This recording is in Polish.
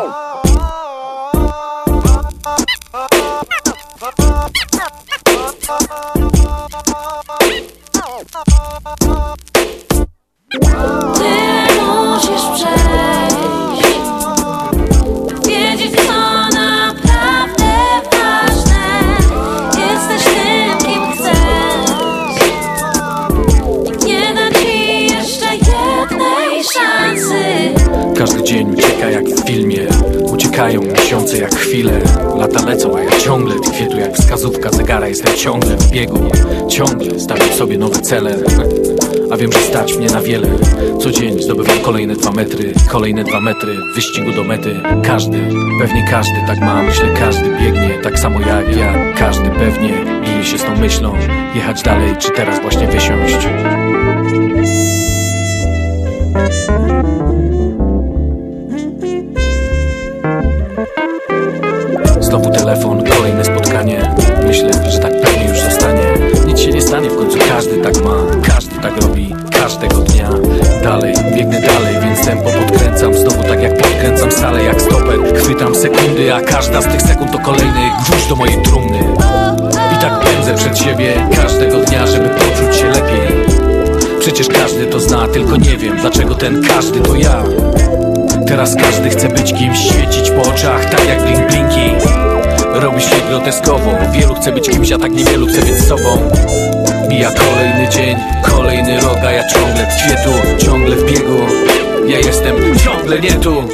Wow. Uciekają miesiące jak chwile. Lata lecą, a ja ciągle tkwię tu jak wskazówka zegara Jestem ciągle w biegu. Ciągle stawiam sobie nowe cele. A wiem, że stać mnie na wiele. Co dzień zdobywam kolejne dwa metry Kolejne dwa metry. W wyścigu do mety. Każdy, pewnie każdy tak ma Myślę każdy biegnie tak samo jak ja. Każdy pewnie bije się z tą myślą. Jechać dalej, czy teraz właśnie wysiąść Znowu telefon, kolejne spotkanie. Myślę, że tak pewnie już zostanie. Nic się nie stanie, w końcu. Każdy tak ma Każdy tak robi, każdego dnia. Dalej, biegnę dalej, więc tempo podkręcam. Znowu tak jak podkręcam salę jak stoper. Chwytam sekundy, a każda z tych sekund to kolejny gwóźdź do mojej trumny. I tak pędzę przed siebie każdego dnia, żeby poczuć się lepiej. Przecież każdy to zna, tylko nie wiem Dlaczego ten każdy to ja. Teraz każdy chce być kimś, świecić po oczach, tak jak blink blinki Robi się groteskowo, wielu chce być kimś, a tak niewielu chce być sobą. Mija kolejny dzień, kolejny rok, a ja ciągle tkwię tu, ciągle w biegu. Ja jestem ciągle nie tu